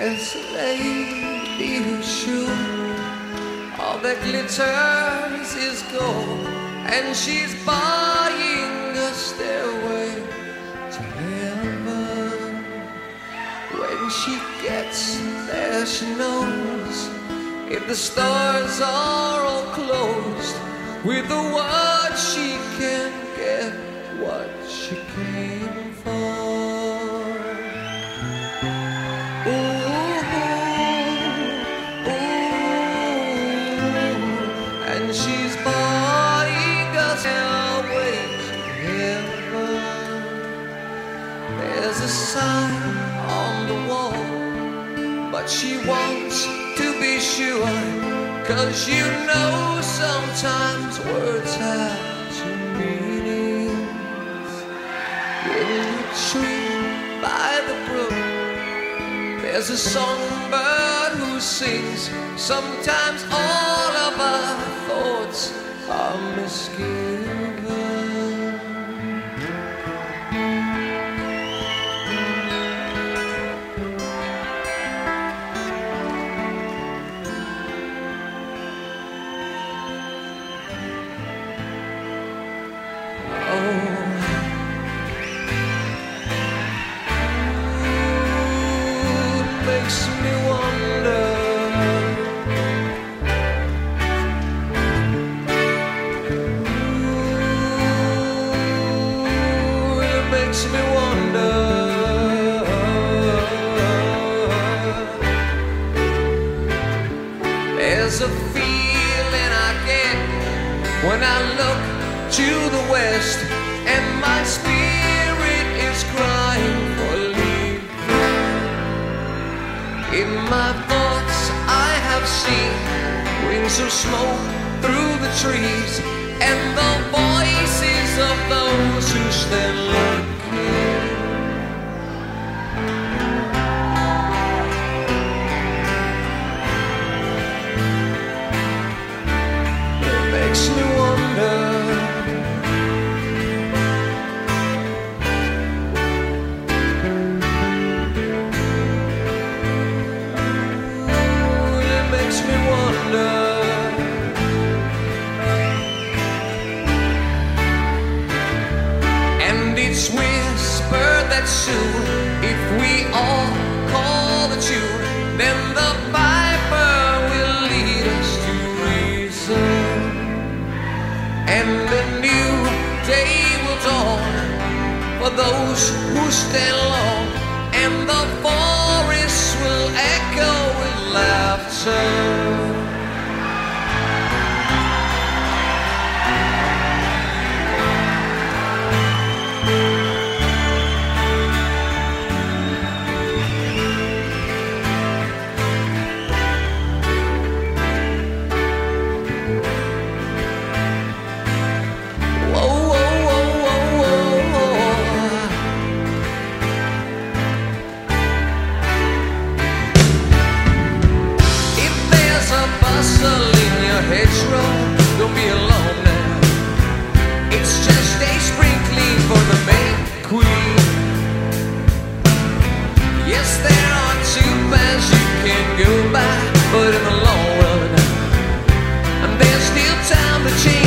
There's a lady who's sure all that glitters is gold, and she's buying a stairway to heaven. When she gets there, she knows if the stars are all closed. With the word, she can get what she came for. There's a sign on the wall, but she wants to be sure. Cause you know sometimes words have two meanings. In the tree by the brook, there's a songbird who sings. Sometimes all of our thoughts are misgiven. Makes me In my thoughts, I have seen rings of smoke through the trees, and the voices of those who stand looking. Laughter. The road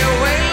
your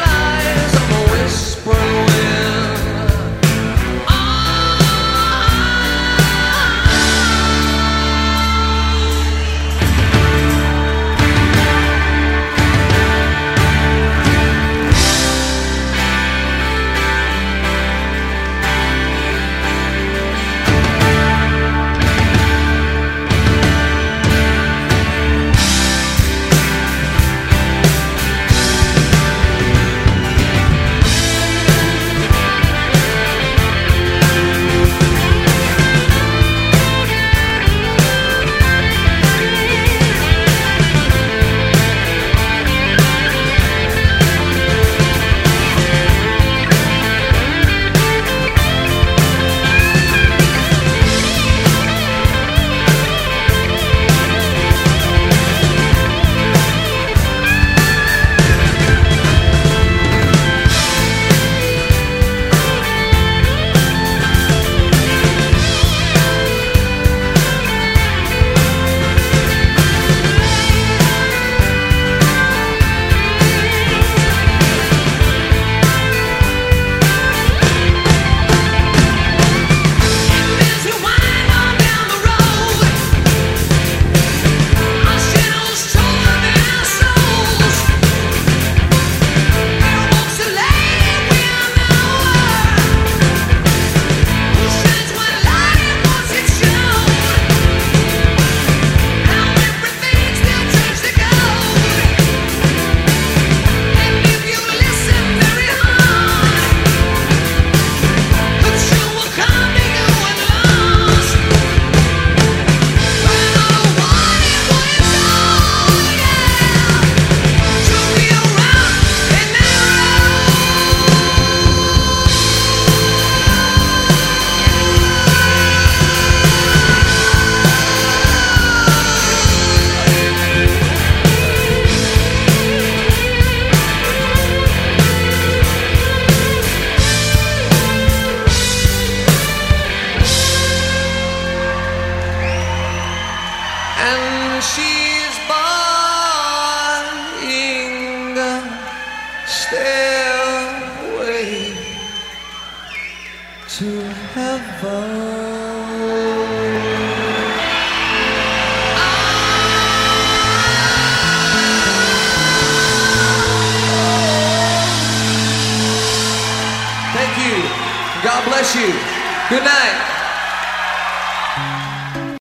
she's buying the stairway to heaven. Thank you. God bless you. Good night.